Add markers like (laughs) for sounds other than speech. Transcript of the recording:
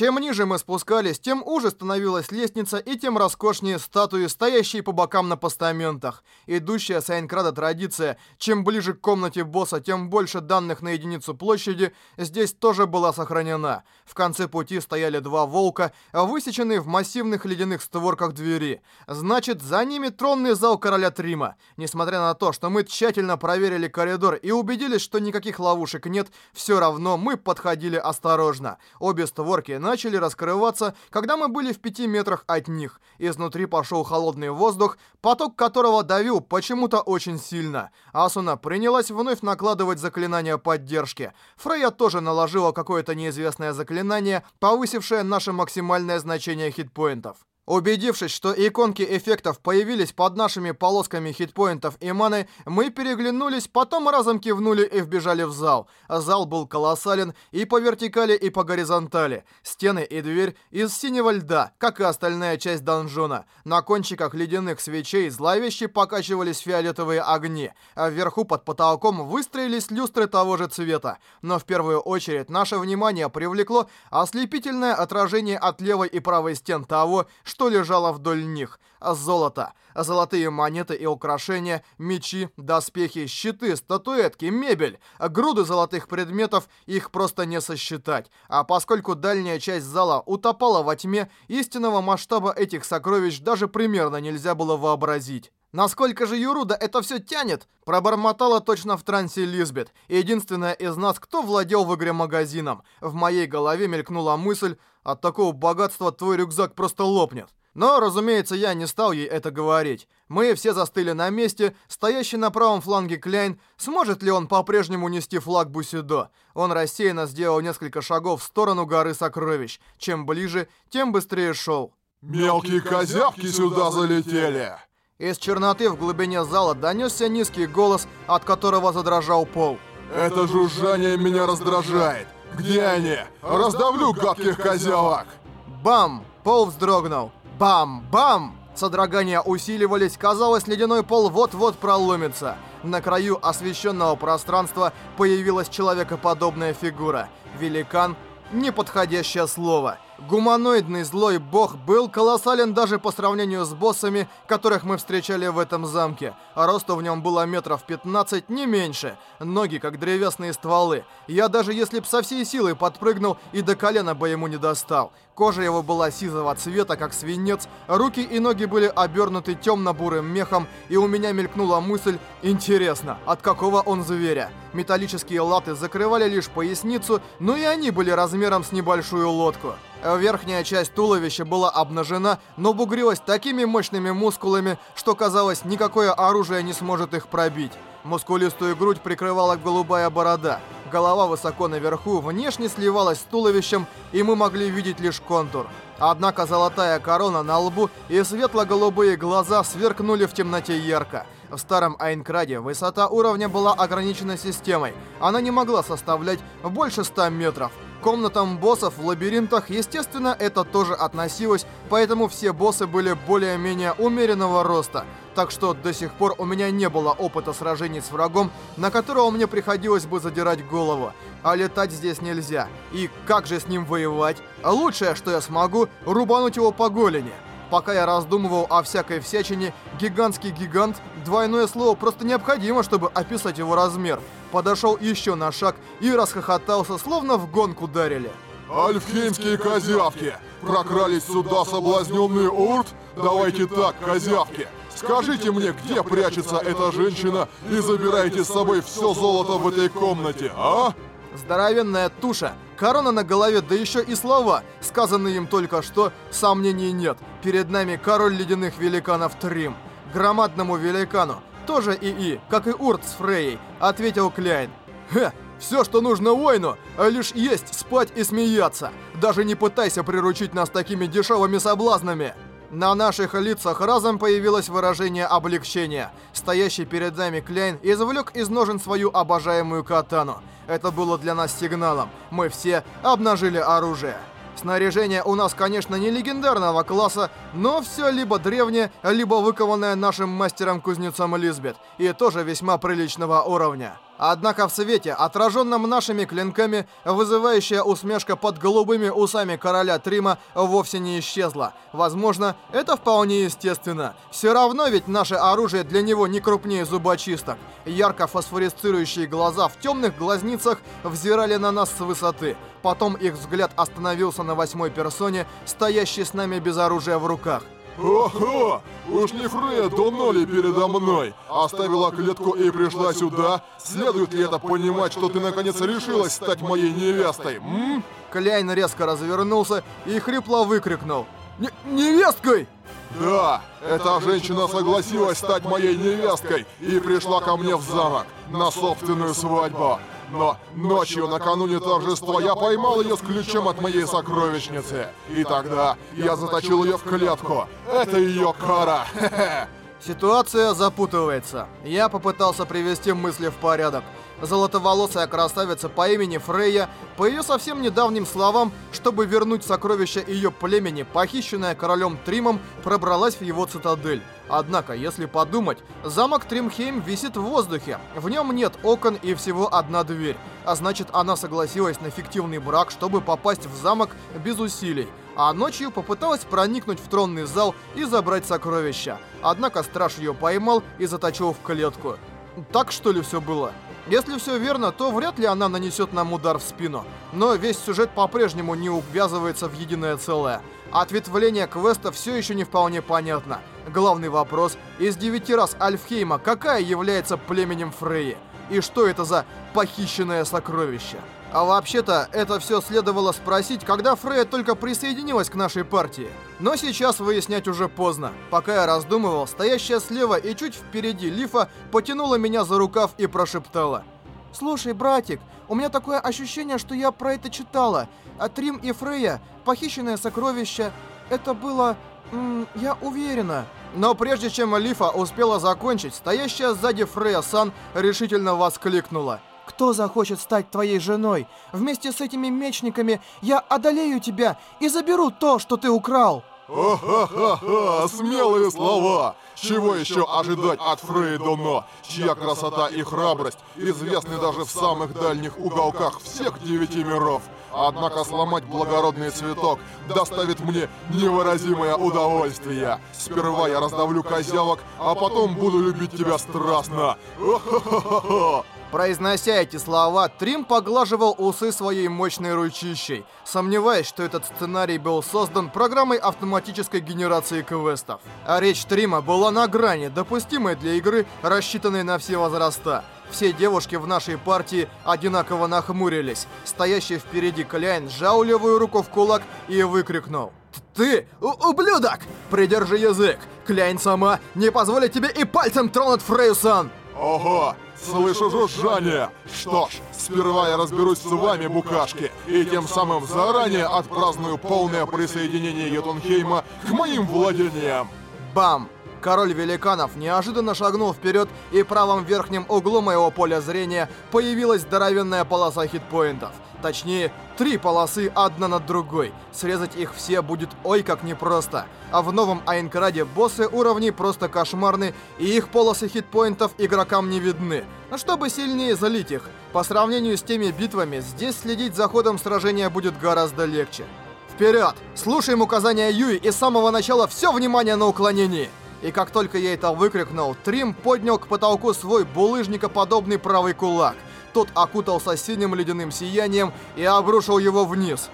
Чем ниже мы спускались, тем уже становилась лестница и тем роскошнее статуи, стоящие по бокам на постаментах. Идущая с Айнкрада традиция, чем ближе к комнате босса, тем больше данных на единицу площади, здесь тоже была сохранена. В конце пути стояли два волка, высеченные в массивных ледяных створках двери. Значит, за ними тронный зал короля Трима. Несмотря на то, что мы тщательно проверили коридор и убедились, что никаких ловушек нет, все равно мы подходили осторожно. Обе створки начали раскрываться, когда мы были в пяти метрах от них. Изнутри пошел холодный воздух, поток которого давил почему-то очень сильно. Асуна принялась вновь накладывать заклинания поддержки. Фрея тоже наложила какое-то неизвестное заклинание, повысившее наше максимальное значение хитпоинтов. Убедившись, что иконки эффектов появились под нашими полосками хитпоинтов и маны, мы переглянулись, потом разом кивнули и вбежали в зал. Зал был колоссален и по вертикали, и по горизонтали. Стены и дверь из синего льда, как и остальная часть донжона. На кончиках ледяных свечей зловеще покачивались фиолетовые огни, а вверху под потолком выстроились люстры того же цвета. Но в первую очередь наше внимание привлекло ослепительное отражение от левой и правой стен того, что что лежало вдоль них. Золото, золотые монеты и украшения, мечи, доспехи, щиты, статуэтки, мебель. Груды золотых предметов, их просто не сосчитать. А поскольку дальняя часть зала утопала во тьме, истинного масштаба этих сокровищ даже примерно нельзя было вообразить. «Насколько же Юруда это все тянет?» Пробормотала точно в трансе Лизбет, единственная из нас, кто владел в игре магазином. В моей голове мелькнула мысль, от такого богатства твой рюкзак просто лопнет. Но, разумеется, я не стал ей это говорить. Мы все застыли на месте, стоящий на правом фланге Кляйн, сможет ли он по-прежнему нести флаг Бусидо? Он рассеянно сделал несколько шагов в сторону горы сокровищ. Чем ближе, тем быстрее шел. «Мелкие козявки сюда залетели!» Из черноты в глубине зала донесся низкий голос, от которого задрожал пол. «Это жужжание меня раздражает! Где они? Раздавлю гадких козявок!» Бам! Пол вздрогнул. Бам! Бам! Содрогания усиливались, казалось, ледяной пол вот-вот проломится. На краю освещенного пространства появилась человекоподобная фигура. Великан — неподходящее слово — Гуманоидный злой бог был колоссален даже по сравнению с боссами, которых мы встречали в этом замке. А росту в нем было метров 15, не меньше. Ноги, как древесные стволы. Я даже если б со всей силой подпрыгнул и до колена бы ему не достал. Кожа его была сизого цвета, как свинец, руки и ноги были обернуты темно-бурым мехом, и у меня мелькнула мысль «Интересно, от какого он зверя?» Металлические латы закрывали лишь поясницу, но и они были размером с небольшую лодку. Верхняя часть туловища была обнажена, но бугрилась такими мощными мускулами, что казалось, никакое оружие не сможет их пробить. Мускулистую грудь прикрывала голубая борода. Голова высоко наверху, внешне сливалась с туловищем, и мы могли видеть лишь контур. Однако золотая корона на лбу и светло-голубые глаза сверкнули в темноте ярко. В старом Айнкраде высота уровня была ограничена системой. Она не могла составлять больше 100 метров. Комнатам боссов в лабиринтах, естественно, это тоже относилось, поэтому все боссы были более-менее умеренного роста. Так что до сих пор у меня не было опыта сражений с врагом, на которого мне приходилось бы задирать голову. А летать здесь нельзя. И как же с ним воевать? Лучшее, что я смогу, рубануть его по голени. Пока я раздумывал о всякой всячине, гигантский гигант, двойное слово просто необходимо, чтобы описать его размер, подошел еще на шаг и расхохотался, словно в гонку дарили. Альфхеймские козявки! Прокрались сюда соблазненные Урт? Давайте так, козявки! Скажите мне, где прячется эта женщина и забирайте с собой все золото в этой комнате, а? Здоровенная туша, корона на голове, да еще и слова, сказанные им только что, сомнений нет. Перед нами король ледяных великанов Трим. Громадному великану, тоже ИИ, как и Урт с Фрейей, ответил Кляйн. Хе, все, что нужно воину, лишь есть, спать и смеяться. Даже не пытайся приручить нас такими дешевыми соблазнами. На наших лицах разом появилось выражение облегчения. Стоящий перед нами Кляйн извлек из ножен свою обожаемую катану. Это было для нас сигналом. Мы все обнажили оружие. Снаряжение у нас, конечно, не легендарного класса, но все либо древнее, либо выкованное нашим мастером-кузнецом Лизбет, и тоже весьма приличного уровня. Однако в свете, отраженном нашими клинками, вызывающая усмешка под голубыми усами короля Трима вовсе не исчезла. Возможно, это вполне естественно. Все равно ведь наше оружие для него не крупнее зубочисток. Ярко фосфорисцирующие глаза в темных глазницах взирали на нас с высоты. Потом их взгляд остановился на восьмой персоне, стоящей с нами без оружия в руках. Ого! Уж не Фрея Доноли передо мной. Оставила клетку и пришла сюда. Следует ли это понимать, что ты наконец решилась стать моей невестой, м? Кляйн резко развернулся и хрипло выкрикнул. «Н «Невесткой!» Да, эта женщина согласилась стать моей невесткой и пришла ко мне в замок на собственную свадьбу. Но ночью, накануне торжества, я поймал ее с ключом от моей сокровищницы. И тогда я заточил ее в клетку. Это ее кара. (laughs) Ситуация запутывается. Я попытался привести мысли в порядок. Золотоволосая красавица по имени Фрейя, по ее совсем недавним словам, чтобы вернуть сокровища ее племени, похищенная королем Тримом, пробралась в его цитадель. Однако, если подумать, замок Тримхейм висит в воздухе. В нем нет окон и всего одна дверь. А значит, она согласилась на фиктивный брак, чтобы попасть в замок без усилий. А ночью попыталась проникнуть в тронный зал и забрать сокровища. Однако страж ее поймал и заточил в клетку. Так что ли все было? Если все верно, то вряд ли она нанесет нам удар в спину. Но весь сюжет по-прежнему не увязывается в единое целое. Ответвление квеста все еще не вполне понятно. Главный вопрос, из девяти раз Альфхейма какая является племенем Фрейи? И что это за похищенное сокровище? А вообще-то, это все следовало спросить, когда Фрея только присоединилась к нашей партии. Но сейчас выяснять уже поздно. Пока я раздумывал, стоящая слева и чуть впереди Лифа потянула меня за рукав и прошептала. «Слушай, братик, у меня такое ощущение, что я про это читала. А Трим и Фрея, похищенное сокровище, это было... Я уверена». Но прежде чем Лифа успела закончить, стоящая сзади Фрея Сан решительно воскликнула. Кто захочет стать твоей женой? Вместе с этими мечниками я одолею тебя и заберу то, что ты украл. Ха-ха-ха-ха, смелые слова! Чего еще ожидать от Фрейдоно, чья красота и храбрость известны даже в самых дальних уголках всех девяти миров? Однако сломать благородный цветок доставит мне невыразимое удовольствие. Сперва я раздавлю козявок, а потом буду любить тебя страстно. Произнося эти слова, Трим поглаживал усы своей мощной ручищей, сомневаясь, что этот сценарий был создан программой автоматической генерации квестов. А речь Трима была на грани, допустимой для игры, рассчитанной на все возраста. Все девушки в нашей партии одинаково нахмурились. Стоящий впереди Кляйн сжал левую руку в кулак и выкрикнул. «Ты, ублюдок! Придержи язык! Кляйн сама не позволит тебе и пальцем тронуть Фрейсан!» Ого! Слышу жужжание! Что ж, сперва я разберусь с вами, букашки, и тем самым заранее отпраздную полное присоединение Йотунхейма к моим владениям! Бам! Король великанов неожиданно шагнул вперед, и правом верхнем углу моего поля зрения появилась здоровенная полоса хитпоинтов. Точнее, три полосы одна над другой. Срезать их все будет ой как непросто. А в новом Айнкраде боссы уровней просто кошмарны, и их полосы хитпоинтов игрокам не видны. Но чтобы сильнее залить их, по сравнению с теми битвами, здесь следить за ходом сражения будет гораздо легче. Вперед! Слушаем указания Юи и с самого начала все внимание на уклонении! И как только я это выкрикнул, Трим поднял к потолку свой булыжникоподобный правый кулак. Тот окутался синим ледяным сиянием и обрушил его вниз.